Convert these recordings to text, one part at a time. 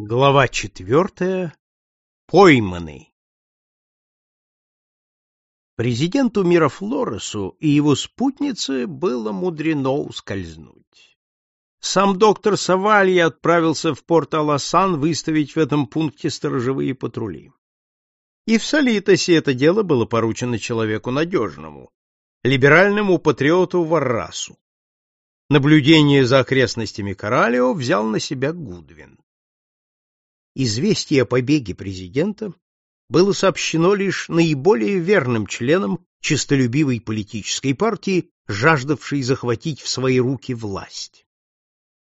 Глава четвертая. Пойманный. Президенту Мирафлоресу и его спутнице было мудрено ускользнуть. Сам доктор Савалья отправился в порт Аласан выставить в этом пункте сторожевые патрули. И в Солитосе это дело было поручено человеку надежному, либеральному патриоту Варрасу. Наблюдение за окрестностями Коралио взял на себя Гудвин. Известие о побеге президента было сообщено лишь наиболее верным членам честолюбивой политической партии, жаждавшей захватить в свои руки власть.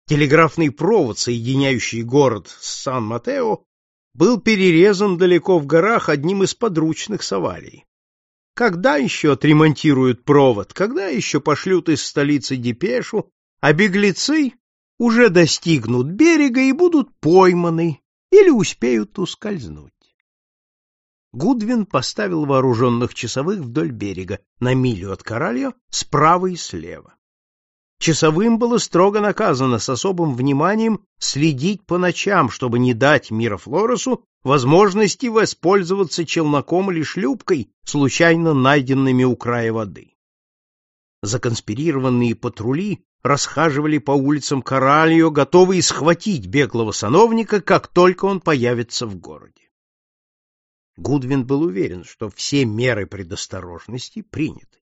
Телеграфный провод, соединяющий город с Сан-Матео, был перерезан далеко в горах одним из подручных Савалий. Когда еще отремонтируют провод, когда еще пошлют из столицы депешу, а беглецы уже достигнут берега и будут пойманы или успеют ускользнуть. Гудвин поставил вооруженных часовых вдоль берега, на милю от Коральо, справа и слева. Часовым было строго наказано с особым вниманием следить по ночам, чтобы не дать Мирофлоресу возможности воспользоваться челноком или шлюпкой, случайно найденными у края воды. Законспирированные патрули расхаживали по улицам Коральо, готовые схватить беглого сановника, как только он появится в городе. Гудвин был уверен, что все меры предосторожности приняты.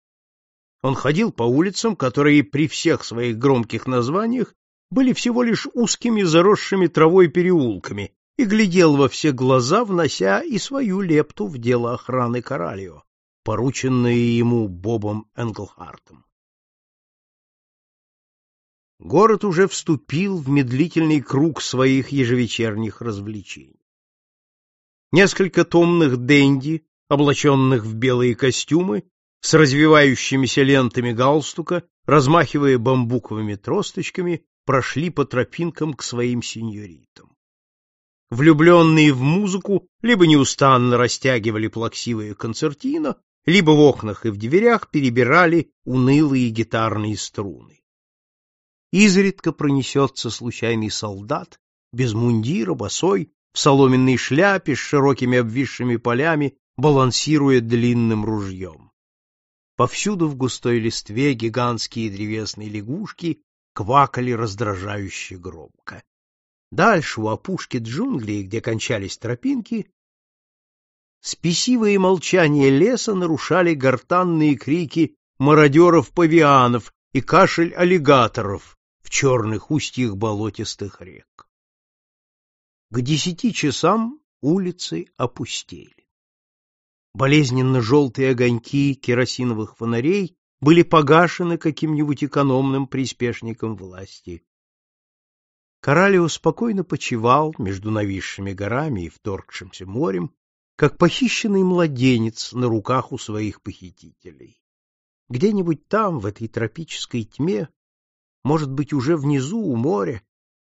Он ходил по улицам, которые при всех своих громких названиях были всего лишь узкими заросшими травой переулками, и глядел во все глаза, внося и свою лепту в дело охраны Коралио, порученное ему Бобом Энглхартом. Город уже вступил в медлительный круг своих ежевечерних развлечений. Несколько томных денди, облаченных в белые костюмы, с развивающимися лентами галстука, размахивая бамбуковыми тросточками, прошли по тропинкам к своим сеньоритам влюбленные в музыку либо неустанно растягивали плаксивые концертино, либо в окнах и в дверях перебирали унылые гитарные струны. Изредка пронесется случайный солдат, без мундира, босой, в соломенной шляпе с широкими обвисшими полями, балансируя длинным ружьем. Повсюду в густой листве гигантские древесные лягушки квакали раздражающе громко. Дальше, у опушки джунглей, где кончались тропинки, спесивое молчание леса нарушали гортанные крики мародеров-павианов и кашель аллигаторов в черных устьях болотистых рек. К десяти часам улицы опустели. Болезненно-желтые огоньки керосиновых фонарей были погашены каким-нибудь экономным приспешником власти. Коралио спокойно почивал между нависшими горами и вторгшимся морем, как похищенный младенец на руках у своих похитителей. Где-нибудь там, в этой тропической тьме, может быть, уже внизу, у моря,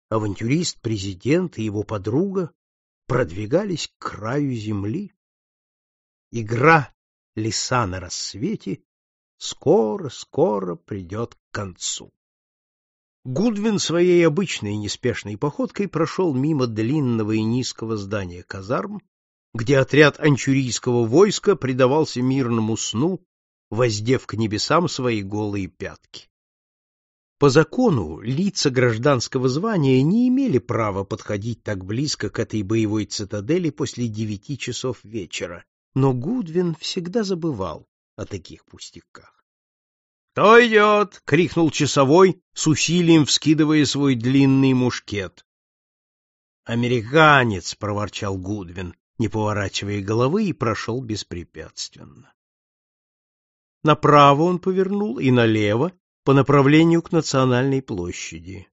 авантюрист-президент и его подруга продвигались к краю земли. Игра леса на рассвете скоро-скоро придет к концу. Гудвин своей обычной неспешной походкой прошел мимо длинного и низкого здания казарм, где отряд анчурийского войска предавался мирному сну, воздев к небесам свои голые пятки. По закону лица гражданского звания не имели права подходить так близко к этой боевой цитадели после девяти часов вечера, но Гудвин всегда забывал о таких пустяках. «Кто идет?» — крикнул часовой, с усилием вскидывая свой длинный мушкет. «Американец!» — проворчал Гудвин, не поворачивая головы, и прошел беспрепятственно. Направо он повернул и налево по направлению к национальной площади.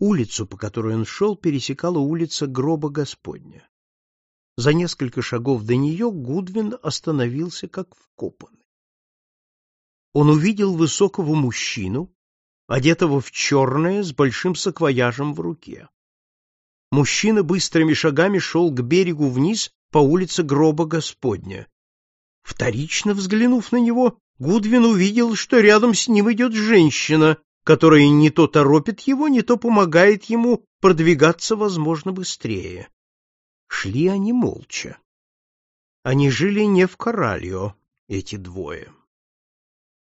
Улицу, по которой он шел, пересекала улица Гроба Господня. За несколько шагов до нее Гудвин остановился как вкопанный он увидел высокого мужчину, одетого в черное с большим саквояжем в руке. Мужчина быстрыми шагами шел к берегу вниз по улице Гроба Господня. Вторично взглянув на него, Гудвин увидел, что рядом с ним идет женщина, которое не то торопит его, не то помогает ему продвигаться, возможно, быстрее. Шли они молча. Они жили не в Коралио, эти двое.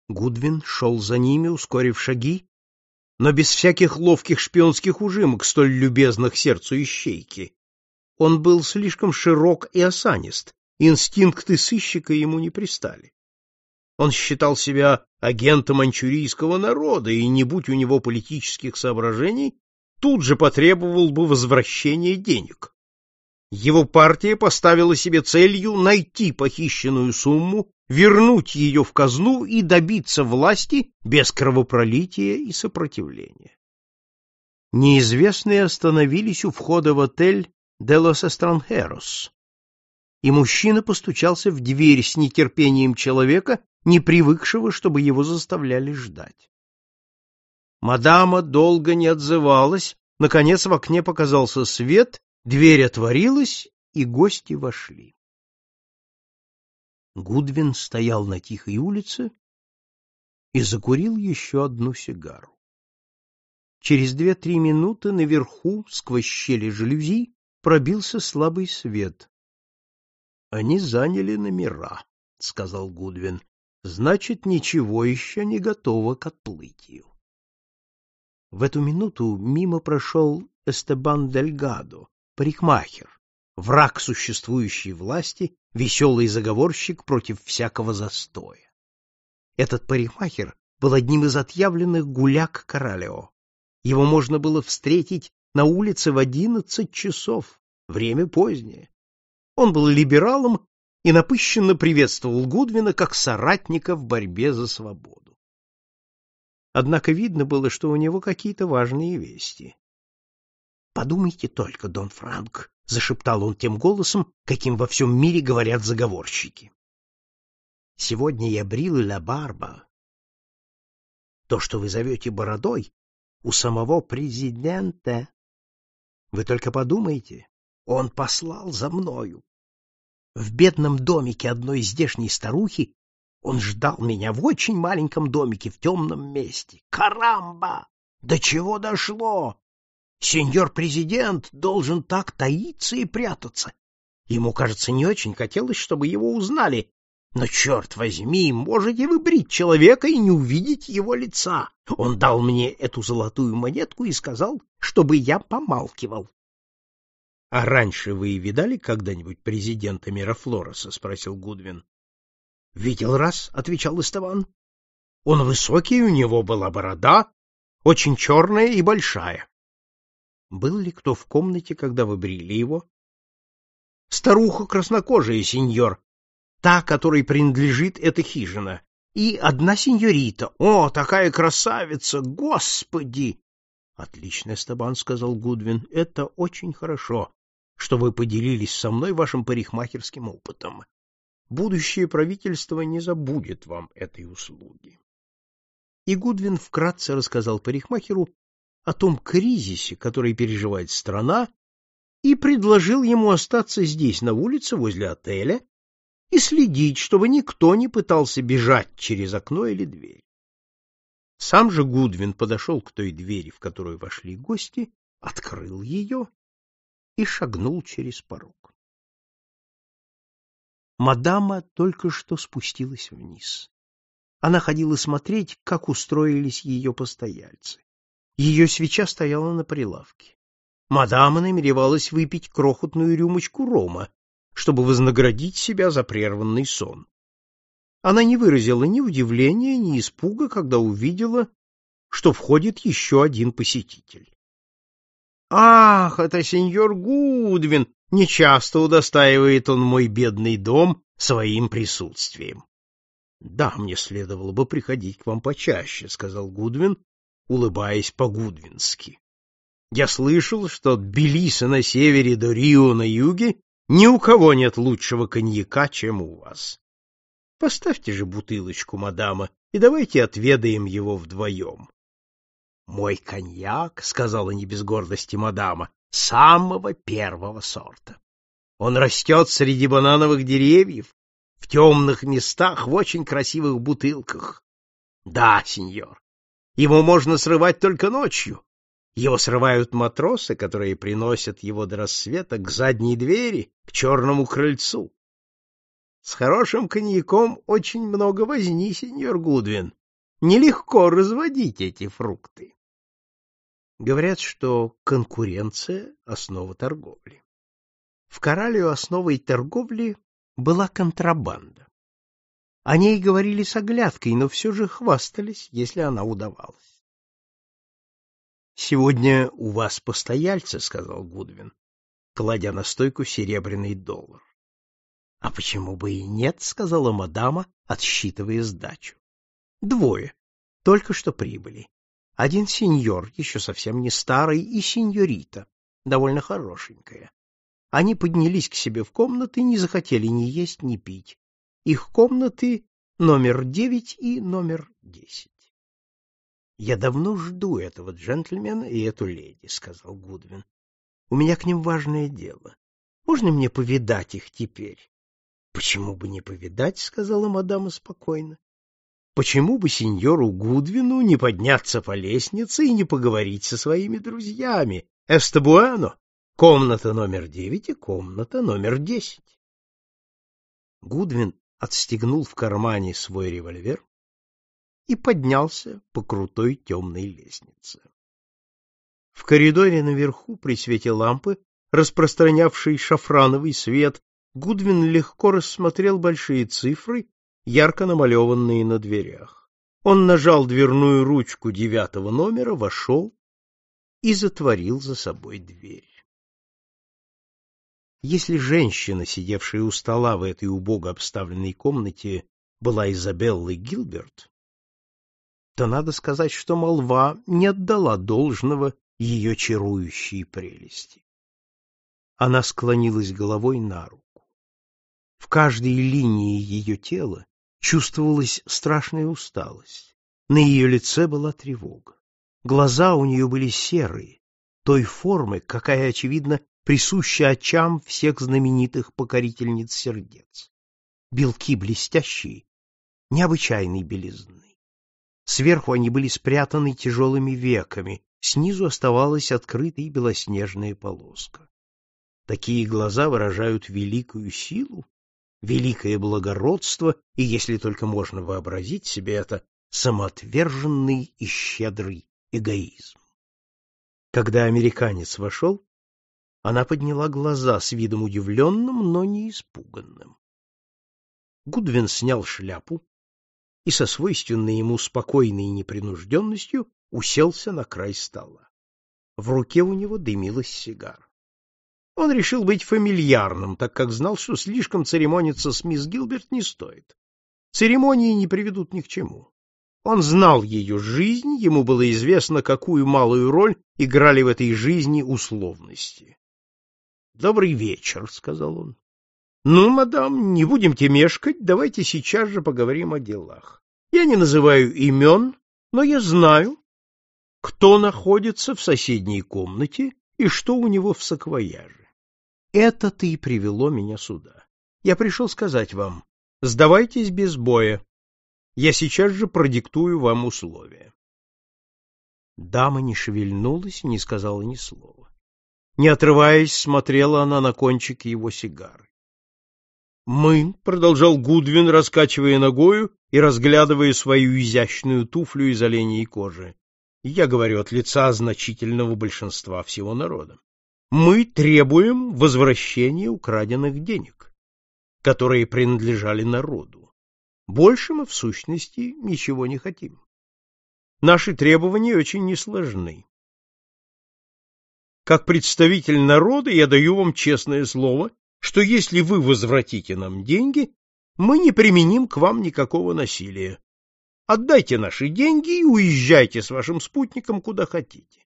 Гудвин шел за ними, ускорив шаги, но без всяких ловких шпионских ужимок, столь любезных сердцу ищейки. Он был слишком широк и осанист, инстинкты сыщика ему не пристали. Он считал себя агентом манчурийского народа, и не будь у него политических соображений, тут же потребовал бы возвращения денег. Его партия поставила себе целью найти похищенную сумму, вернуть ее в казну и добиться власти без кровопролития и сопротивления. Неизвестные остановились у входа в отель «Де лос Эстранхерос», и мужчина постучался в дверь с нетерпением человека, не привыкшего, чтобы его заставляли ждать. Мадама долго не отзывалась, наконец в окне показался свет, дверь отворилась, и гости вошли. Гудвин стоял на тихой улице и закурил еще одну сигару. Через две-три минуты наверху, сквозь щели жалюзи, пробился слабый свет. — Они заняли номера, — сказал Гудвин значит, ничего еще не готово к отплытию. В эту минуту мимо прошел Эстебан Дельгадо, парикмахер, враг существующей власти, веселый заговорщик против всякого застоя. Этот парикмахер был одним из отъявленных гуляк Коралео. Его можно было встретить на улице в одиннадцать часов, время позднее. Он был либералом и напыщенно приветствовал Гудвина как соратника в борьбе за свободу. Однако видно было, что у него какие-то важные вести. — Подумайте только, Дон Франк, — зашептал он тем голосом, каким во всем мире говорят заговорщики. — Сегодня я брил ля барба. То, что вы зовете бородой, у самого президента. Вы только подумайте, он послал за мною. В бедном домике одной здешней старухи он ждал меня в очень маленьком домике в темном месте. Карамба! До чего дошло? Сеньор президент должен так таиться и прятаться. Ему, кажется, не очень хотелось, чтобы его узнали. Но, черт возьми, можете вы брить человека и не увидеть его лица. Он дал мне эту золотую монетку и сказал, чтобы я помалкивал. — А раньше вы видали когда-нибудь президента Мирафлореса? — спросил Гудвин. — Видел раз, — отвечал Эстеван. — Он высокий, у него была борода, очень черная и большая. — Был ли кто в комнате, когда вы брили его? — Старуха краснокожая, сеньор, та, которой принадлежит эта хижина, и одна сеньорита. О, такая красавица, господи! — Отлично, Эстебан, — сказал Гудвин, — это очень хорошо что вы поделились со мной вашим парикмахерским опытом. Будущее правительство не забудет вам этой услуги. И Гудвин вкратце рассказал парикмахеру о том кризисе, который переживает страна, и предложил ему остаться здесь, на улице, возле отеля, и следить, чтобы никто не пытался бежать через окно или дверь. Сам же Гудвин подошел к той двери, в которую вошли гости, открыл ее и шагнул через порог. Мадама только что спустилась вниз. Она ходила смотреть, как устроились ее постояльцы. Ее свеча стояла на прилавке. Мадама намеревалась выпить крохотную рюмочку рома, чтобы вознаградить себя за прерванный сон. Она не выразила ни удивления, ни испуга, когда увидела, что входит еще один посетитель. Ах, это сеньор Гудвин! Нечасто удостаивает он мой бедный дом своим присутствием. — Да, мне следовало бы приходить к вам почаще, — сказал Гудвин, улыбаясь по-гудвински. — Я слышал, что от Белиса на севере до Рио на юге ни у кого нет лучшего коньяка, чем у вас. Поставьте же бутылочку, мадама, и давайте отведаем его вдвоем. Мой коньяк, сказала не без гордости мадама, самого первого сорта. Он растет среди банановых деревьев, в темных местах, в очень красивых бутылках. Да, сеньор. Его можно срывать только ночью. Его срывают матросы, которые приносят его до рассвета к задней двери, к черному крыльцу. С хорошим коньяком очень много возни, сеньор Гудвин. Нелегко разводить эти фрукты. Говорят, что конкуренция — основа торговли. В Коралию основой торговли была контрабанда. О ней говорили с оглядкой, но все же хвастались, если она удавалась. — Сегодня у вас постояльцы, — сказал Гудвин, кладя на стойку серебряный доллар. — А почему бы и нет, — сказала мадама, отсчитывая сдачу. — Двое. Только что прибыли. Один сеньор, еще совсем не старый, и сеньорита, довольно хорошенькая. Они поднялись к себе в комнаты не захотели ни есть, ни пить. Их комнаты номер девять и номер десять. Я давно жду этого джентльмена и эту леди, сказал Гудвин. У меня к ним важное дело. Можно мне повидать их теперь? Почему бы не повидать, сказала мадама спокойно. Почему бы сеньору Гудвину не подняться по лестнице и не поговорить со своими друзьями? Эстебуэно, комната номер девять и комната номер десять. Гудвин отстегнул в кармане свой револьвер и поднялся по крутой темной лестнице. В коридоре наверху при свете лампы, распространявшей шафрановый свет, Гудвин легко рассмотрел большие цифры, ярко намалеванные на дверях. Он нажал дверную ручку девятого номера, вошел и затворил за собой дверь. Если женщина, сидевшая у стола в этой убого обставленной комнате, была Изабеллой Гилберт, то надо сказать, что молва не отдала должного ее чарующей прелести. Она склонилась головой на руку. В каждой линии ее тела чувствовалась страшная усталость. На ее лице была тревога. Глаза у нее были серые, той формы, какая, очевидно, присуща очам всех знаменитых покорительниц сердец. Белки блестящие, необычайной белизны. Сверху они были спрятаны тяжелыми веками, снизу оставалась открытая белоснежная полоска. Такие глаза выражают великую силу, великое благородство, и, если только можно вообразить себе это, самоотверженный и щедрый эгоизм. Когда американец вошел, она подняла глаза с видом удивленным, но не испуганным. Гудвин снял шляпу и со свойственной ему спокойной непринужденностью уселся на край стола. В руке у него дымилась сигара. Он решил быть фамильярным, так как знал, что слишком церемониться с мисс Гилберт не стоит. Церемонии не приведут ни к чему. Он знал ее жизнь, ему было известно, какую малую роль играли в этой жизни условности. Добрый вечер, сказал он. Ну, мадам, не будем темешкать, давайте сейчас же поговорим о делах. Я не называю имен, но я знаю, кто находится в соседней комнате и что у него в саквояже. Это-то и привело меня сюда. Я пришел сказать вам, сдавайтесь без боя. Я сейчас же продиктую вам условия. Дама не шевельнулась и не сказала ни слова. Не отрываясь, смотрела она на кончик его сигары. «Мы», — продолжал Гудвин, раскачивая ногою и разглядывая свою изящную туфлю из оленей кожи, я говорю от лица значительного большинства всего народа, мы требуем возвращения украденных денег, которые принадлежали народу. Больше мы, в сущности, ничего не хотим. Наши требования очень несложны. Как представитель народа я даю вам честное слово, что если вы возвратите нам деньги, мы не применим к вам никакого насилия. Отдайте наши деньги и уезжайте с вашим спутником куда хотите.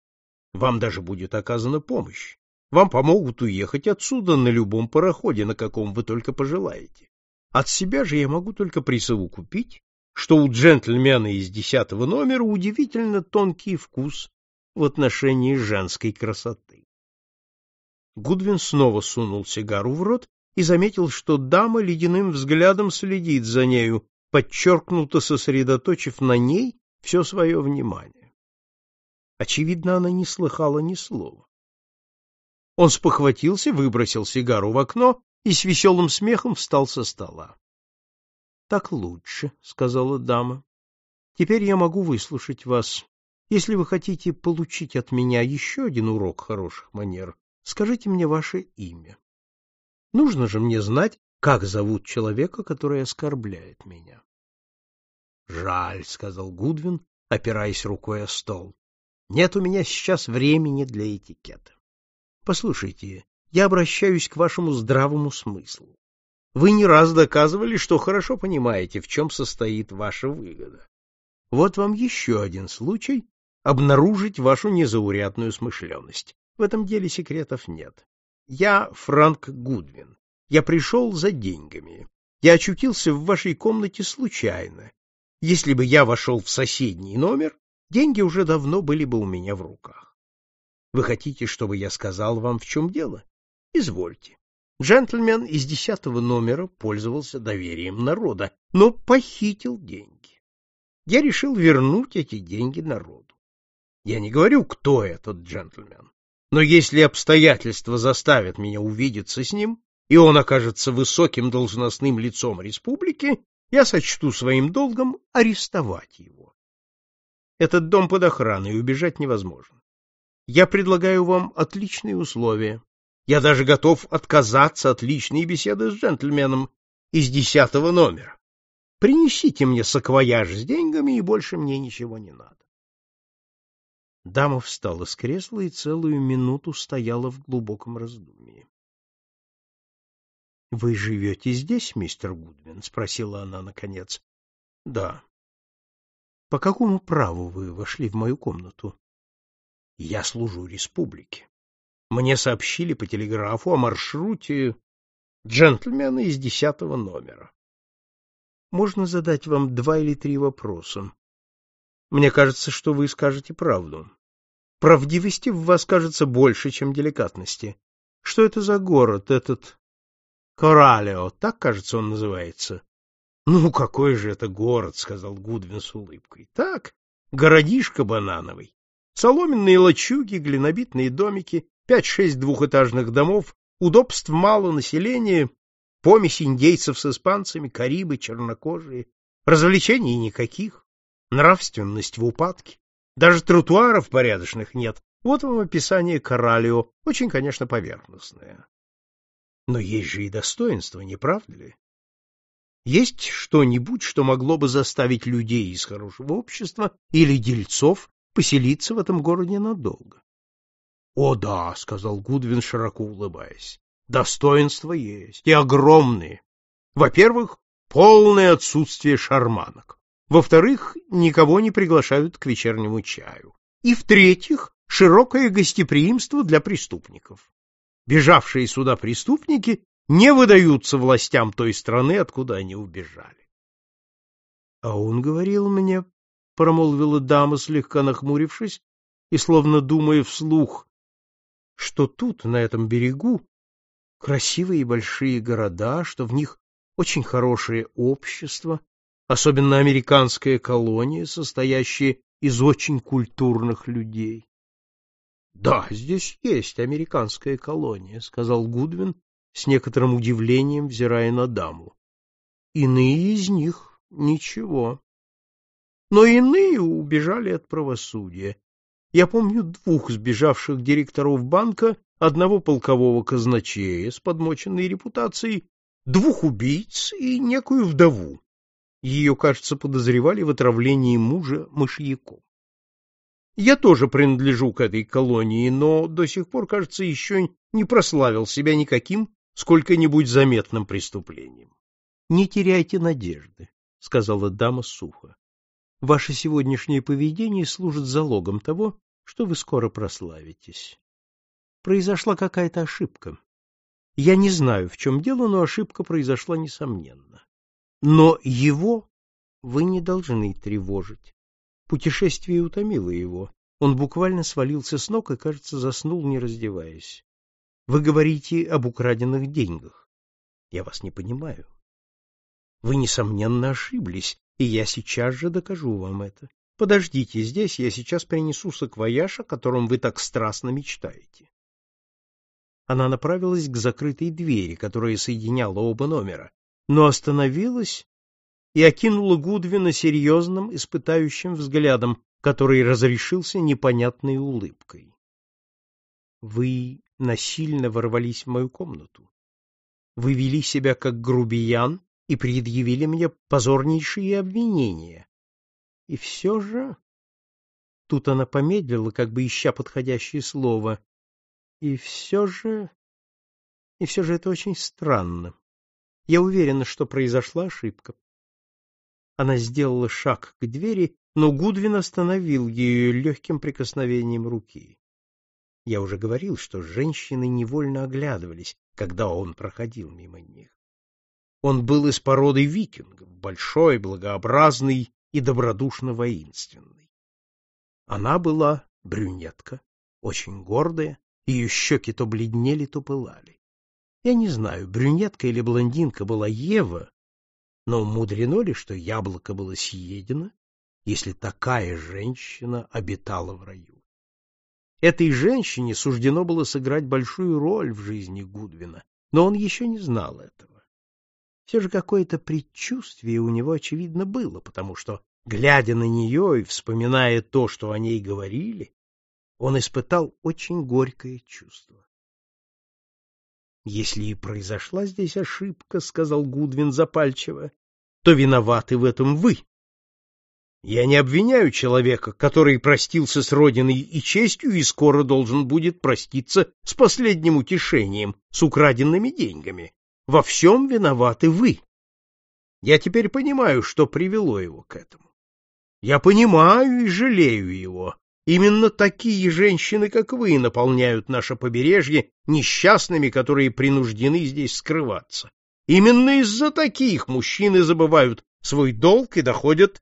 Вам даже будет оказана помощь. Вам помогут уехать отсюда на любом пароходе, на каком вы только пожелаете. От себя же я могу только присовокупить, что у джентльмена из десятого номера удивительно тонкий вкус в отношении женской красоты. Гудвин снова сунул сигару в рот и заметил, что дама ледяным взглядом следит за нею, подчеркнуто сосредоточив на ней все свое внимание. Очевидно, она не слыхала ни слова. Он спохватился, выбросил сигару в окно и с веселым смехом встал со стола. — Так лучше, — сказала дама. — Теперь я могу выслушать вас. Если вы хотите получить от меня еще один урок хороших манер, скажите мне ваше имя. Нужно же мне знать, как зовут человека, который оскорбляет меня. — Жаль, — сказал Гудвин, опираясь рукой о стол. — Нет у меня сейчас времени для этикета. Послушайте, я обращаюсь к вашему здравому смыслу. Вы не раз доказывали, что хорошо понимаете, в чем состоит ваша выгода. Вот вам еще один случай обнаружить вашу незаурядную смышленность. В этом деле секретов нет. Я Франк Гудвин. Я пришел за деньгами. Я очутился в вашей комнате случайно. Если бы я вошел в соседний номер, деньги уже давно были бы у меня в руках. Вы хотите, чтобы я сказал вам, в чем дело? Извольте. Джентльмен из десятого номера пользовался доверием народа, но похитил деньги. Я решил вернуть эти деньги народу. Я не говорю, кто этот джентльмен, но если обстоятельства заставят меня увидеться с ним, и он окажется высоким должностным лицом республики, я сочту своим долгом арестовать его. Этот дом под охраной, убежать невозможно. Я предлагаю вам отличные условия. Я даже готов отказаться от личной беседы с джентльменом из десятого номера. Принесите мне саквояж с деньгами, и больше мне ничего не надо. Дама встала с кресла и целую минуту стояла в глубоком раздумье. — Вы живете здесь, мистер Гудвин? — спросила она наконец. — Да. — По какому праву вы вошли в мою комнату? — Я служу республике. Мне сообщили по телеграфу о маршруте джентльмена из десятого номера. Можно задать вам два или три вопроса. Мне кажется, что вы скажете правду. Правдивости в вас кажется больше, чем деликатности. Что это за город, этот Коралео, так, кажется, он называется? Ну, какой же это город, сказал Гудвин с улыбкой. Так, городишко банановый. Соломенные лачуги, глинобитные домики, пять-шесть двухэтажных домов, удобств мало, населения, помесь индейцев с испанцами, карибы, чернокожие, развлечений никаких, нравственность в упадке, даже тротуаров порядочных нет. Вот вам описание Коралио, очень, конечно, поверхностное. Но есть же и достоинство, не правда ли? Есть что-нибудь, что могло бы заставить людей из хорошего общества или дельцов поселиться в этом городе надолго? — О да, — сказал Гудвин, широко улыбаясь, — достоинства есть, и огромные. Во-первых, полное отсутствие шарманок. Во-вторых, никого не приглашают к вечернему чаю. И в-третьих, широкое гостеприимство для преступников. Бежавшие сюда преступники не выдаются властям той страны, откуда они убежали. — А он говорил мне, — промолвила дама, слегка нахмурившись, и словно думая вслух, что тут, на этом берегу, красивые большие города, что в них очень хорошее общество, особенно американская колония, состоящая из очень культурных людей. — Да, здесь есть американская колония, — сказал Гудвин с некоторым удивлением, взирая на даму. — Иные из них — ничего. Но иные убежали от правосудия. Я помню двух сбежавших директоров банка, одного полкового казначея с подмоченной репутацией, двух убийц и некую вдову. Ее, кажется, подозревали в отравлении мужа мышьяком. Я тоже принадлежу к этой колонии, но до сих пор, кажется, еще не прославил себя никаким сколько-нибудь заметным преступлением. — Не теряйте надежды, — сказала дама сухо. — Ваше сегодняшнее поведение служит залогом того, что вы скоро прославитесь. Произошла какая-то ошибка. Я не знаю, в чем дело, но ошибка произошла несомненно. Но его вы не должны тревожить. Путешествие утомило его. Он буквально свалился с ног и, кажется, заснул, не раздеваясь. Вы говорите об украденных деньгах. Я вас не понимаю. Вы, несомненно, ошиблись, и я сейчас же докажу вам это. Подождите здесь, я сейчас принесу саквояж, о котором вы так страстно мечтаете. Она направилась к закрытой двери, которая соединяла оба номера, но остановилась и окинула Гудвина серьезным, испытающим взглядом, который разрешился непонятной улыбкой. — Вы насильно ворвались в мою комнату. Вы вели себя как грубиян и предъявили мне позорнейшие обвинения. И все же... Тут она помедлила, как бы ища подходящее слово. И все же... И все же это очень странно. Я уверена, что произошла ошибка. Она сделала шаг к двери, но Гудвин остановил ее легким прикосновением руки. Я уже говорил, что женщины невольно оглядывались, когда он проходил мимо них. Он был из породы викингов, большой, благообразный и добродушно воинственный. Она была брюнетка, очень гордая, ее щеки то бледнели, то пылали. Я не знаю, брюнетка или блондинка была Ева, но мудрено ли, что яблоко было съедено, если такая женщина обитала в раю? Этой женщине суждено было сыграть большую роль в жизни Гудвина, но он еще не знал этого. Все же какое-то предчувствие у него, очевидно, было, потому что, глядя на нее и вспоминая то, что о ней говорили, он испытал очень горькое чувство. Если и произошла здесь ошибка, сказал Гудвин запальчиво, то виноваты в этом вы. Я не обвиняю человека, который простился с родиной и честью и скоро должен будет проститься с последним утешением, с украденными деньгами. Во всем виноваты вы. Я теперь понимаю, что привело его к этому. Я понимаю и жалею его, Именно такие женщины, как вы, наполняют наше побережье несчастными, которые принуждены здесь скрываться. Именно из-за таких мужчины забывают свой долг и доходят...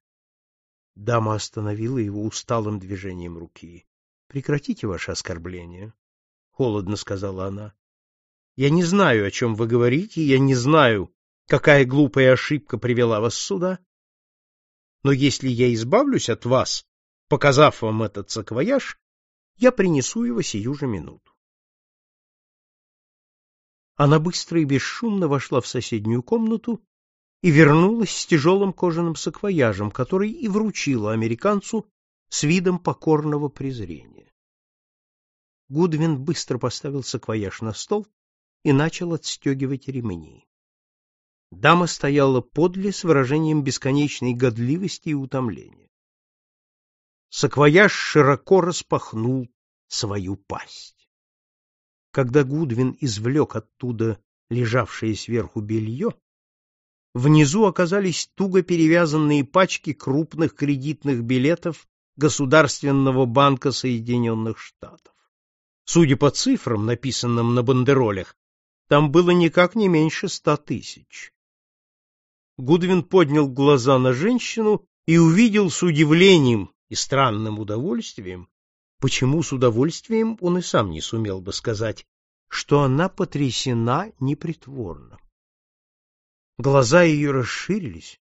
Дама остановила его усталым движением руки. — Прекратите ваше оскорбление, — холодно сказала она. — Я не знаю, о чем вы говорите, я не знаю, какая глупая ошибка привела вас сюда. Но если я избавлюсь от вас, Показав вам этот саквояж, я принесу его сию же минуту. Она быстро и бесшумно вошла в соседнюю комнату и вернулась с тяжелым кожаным саквояжем, который и вручила американцу с видом покорного презрения. Гудвин быстро поставил саквояж на стол и начал отстегивать ремни. Дама стояла подле с выражением бесконечной годливости и утомления. Саквояж широко распахнул свою пасть. Когда Гудвин извлек оттуда лежавшее сверху белье, внизу оказались туго перевязанные пачки крупных кредитных билетов Государственного банка Соединенных Штатов. Судя по цифрам, написанным на бандеролях, там было никак не меньше ста тысяч. Гудвин поднял глаза на женщину и увидел с удивлением, и странным удовольствием, почему с удовольствием он и сам не сумел бы сказать, что она потрясена непритворно. Глаза ее расширились,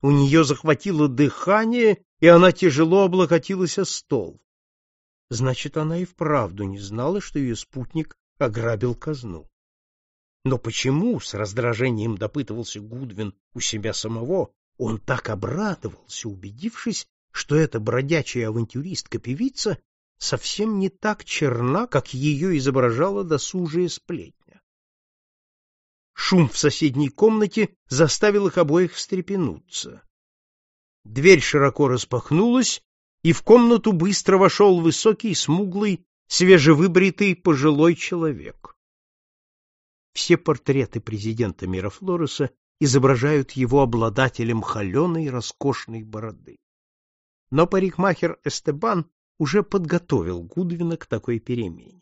у нее захватило дыхание, и она тяжело облокотилась о стол. Значит, она и вправду не знала, что ее спутник ограбил казну. Но почему, с раздражением допытывался Гудвин у себя самого, он так обрадовался, убедившись, что эта бродячая авантюристка-певица совсем не так черна, как ее изображала досужая сплетня. Шум в соседней комнате заставил их обоих встрепенуться. Дверь широко распахнулась, и в комнату быстро вошел высокий, смуглый, свежевыбритый пожилой человек. Все портреты президента Мирафлореса изображают его обладателем холеной роскошной бороды. Но парикмахер Эстебан уже подготовил Гудвина к такой перемене.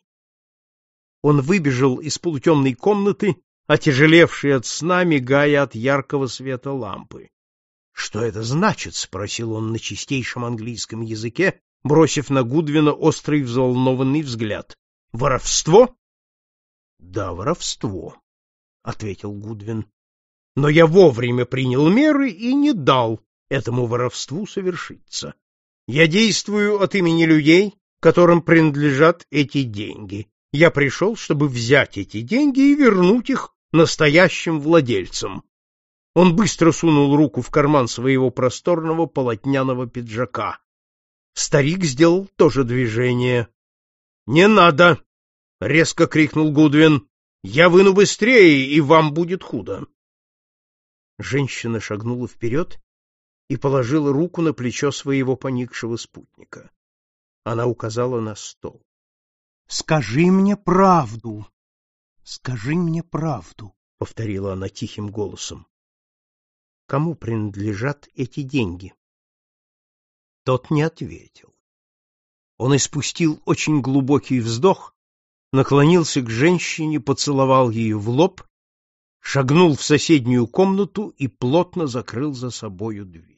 Он выбежал из полутемной комнаты, отяжелевший от сна, мигая от яркого света лампы. — Что это значит? — спросил он на чистейшем английском языке, бросив на Гудвина острый взволнованный взгляд. — Воровство? — Да, воровство, — ответил Гудвин. — Но я вовремя принял меры и не дал этому воровству совершиться. Я действую от имени людей, которым принадлежат эти деньги. Я пришел, чтобы взять эти деньги и вернуть их настоящим владельцам. Он быстро сунул руку в карман своего просторного полотняного пиджака. Старик сделал то же движение. — Не надо! — резко крикнул Гудвин. — Я выну быстрее, и вам будет худо. Женщина шагнула вперед и положила руку на плечо своего поникшего спутника. Она указала на стол. — Скажи мне правду. Скажи мне правду, — повторила она тихим голосом. — Кому принадлежат эти деньги? Тот не ответил. Он испустил очень глубокий вздох, наклонился к женщине, поцеловал ее в лоб, шагнул в соседнюю комнату и плотно закрыл за собою дверь.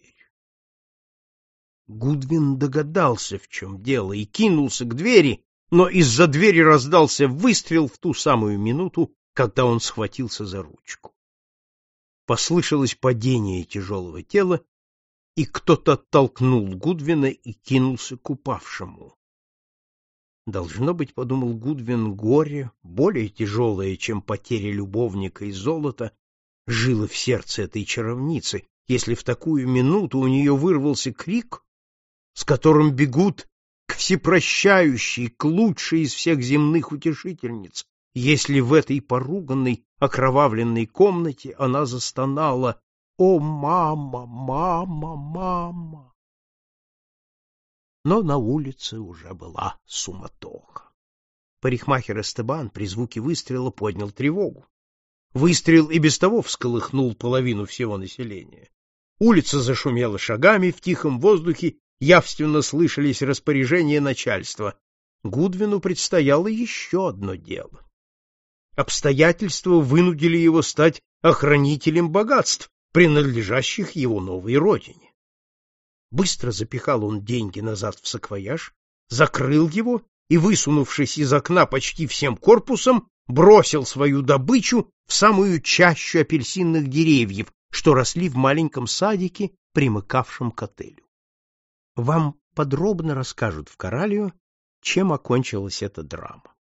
Гудвин догадался, в чем дело, и кинулся к двери, но из-за двери раздался выстрел в ту самую минуту, когда он схватился за ручку. Послышалось падение тяжелого тела, и кто-то оттолкнул Гудвина и кинулся к упавшему. Должно быть, подумал Гудвин, горе, более тяжелое, чем потеря любовника и золота, жило в сердце этой чаровницы, если в такую минуту у нее вырвался крик, с которым бегут к всепрощающей, к лучшей из всех земных утешительниц, если в этой поруганной, окровавленной комнате она застонала «О, мама, мама, мама!» Но на улице уже была суматоха. Парикмахер Эстебан при звуке выстрела поднял тревогу. Выстрел и без того всколыхнул половину всего населения. Улица зашумела шагами в тихом воздухе, явственно слышались распоряжения начальства. Гудвину предстояло еще одно дело. Обстоятельства вынудили его стать охранителем богатств, принадлежащих его новой родине. Быстро запихал он деньги назад в саквояж, закрыл его и, высунувшись из окна почти всем корпусом, бросил свою добычу в самую чащу апельсинных деревьев, что росли в маленьком садике, примыкавшем к отелю. Вам подробно расскажут в Коралио, чем окончилась эта драма.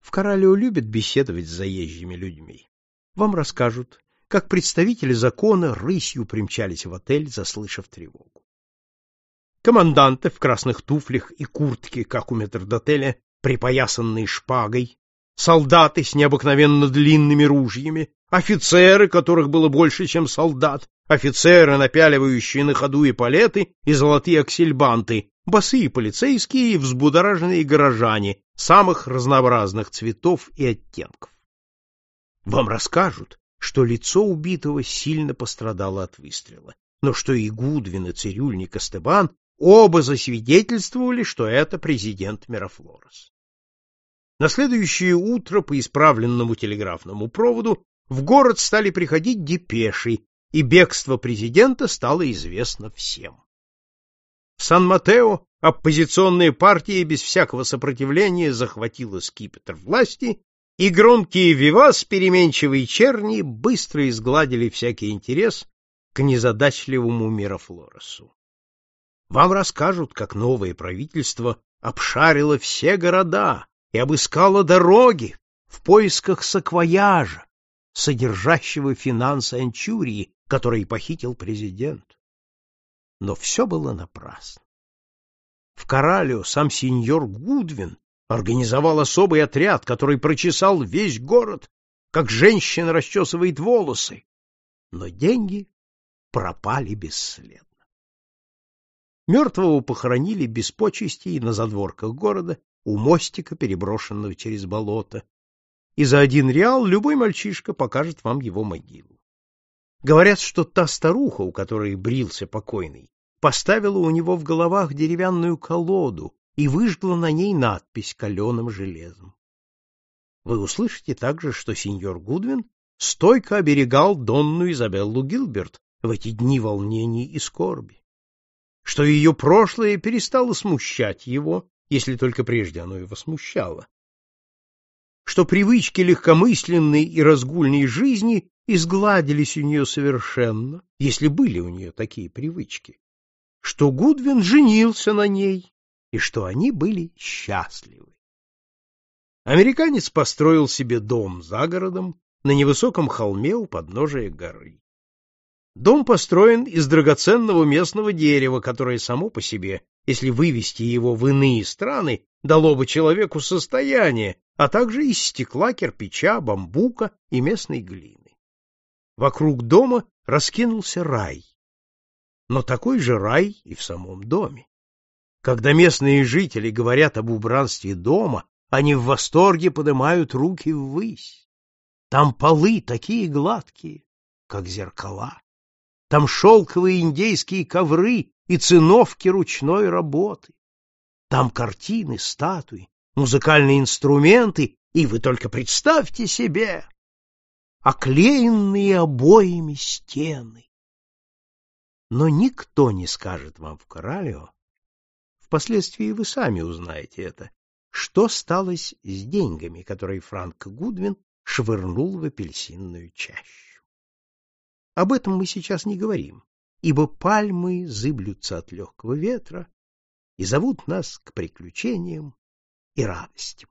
В Коралио любят беседовать с заезжими людьми. Вам расскажут, как представители закона рысью примчались в отель, заслышав тревогу. Команданты в красных туфлях и куртке, как у метрдотеля, припоясанные шпагой, солдаты с необыкновенно длинными ружьями, офицеры, которых было больше, чем солдат, офицеры, напяливающие на ходу эполеты и золотые аксельбанты, босые полицейские и взбудораженные горожане самых разнообразных цветов и оттенков. Вам расскажут, что лицо убитого сильно пострадало от выстрела, но что и Гудвин, и цирюльник Эстебан оба засвидетельствовали, что это президент Мерафлорес. На следующее утро по исправленному телеграфному проводу в город стали приходить депеши, и бегство президента стало известно всем. В Сан-Матео оппозиционная партия без всякого сопротивления захватила скипетр власти и громкие вивас переменчивой черни быстро изгладили всякий интерес к незадачливому Мирафлоресу. Вам расскажут, как новое правительство обшарило все города и обыскало дороги в поисках саквояжа, содержащего финансы Анчурии, который похитил президент. Но все было напрасно. В Коралио сам сеньор Гудвин организовал особый отряд, который прочесал весь город, как женщина расчесывает волосы. Но деньги пропали бесследно. Мертвого похоронили без почестей на задворках города, у мостика, переброшенного через болото. И за один реал любой мальчишка покажет вам его могилу. Говорят, что та старуха, у которой брился покойный, поставила у него в головах деревянную колоду, и выжгла на ней надпись каленым железом. Вы услышите также, что сеньор Гудвин стойко оберегал Донну Изабеллу Гилберт в эти дни волнений и скорби, что ее прошлое перестало смущать его, если только прежде оно его смущало, что привычки легкомысленной и разгульной жизни изгладились у нее совершенно, если были у нее такие привычки, что Гудвин женился на ней и что они были счастливы. Американец построил себе дом за городом на невысоком холме у подножия горы. Дом построен из драгоценного местного дерева, которое само по себе, если вывести его в иные страны, дало бы человеку состояние, а также из стекла, кирпича, бамбука и местной глины. Вокруг дома раскинулся рай. Но такой же рай и в самом доме. Когда местные жители говорят об убранстве дома, они в восторге поднимают руки ввысь. Там полы такие гладкие, как зеркала. Там шелковые индейские ковры и циновки ручной работы. Там картины, статуи, музыкальные инструменты, и вы только представьте себе оклеенные обоями стены. Но никто не скажет вам в Коралио, впоследствии вы сами узнаете это, что сталось с деньгами, которые Франк Гудвин швырнул в апельсинную чащу. Об этом мы сейчас не говорим, ибо пальмы зыблются от легкого ветра и зовут нас к приключениям и радостям.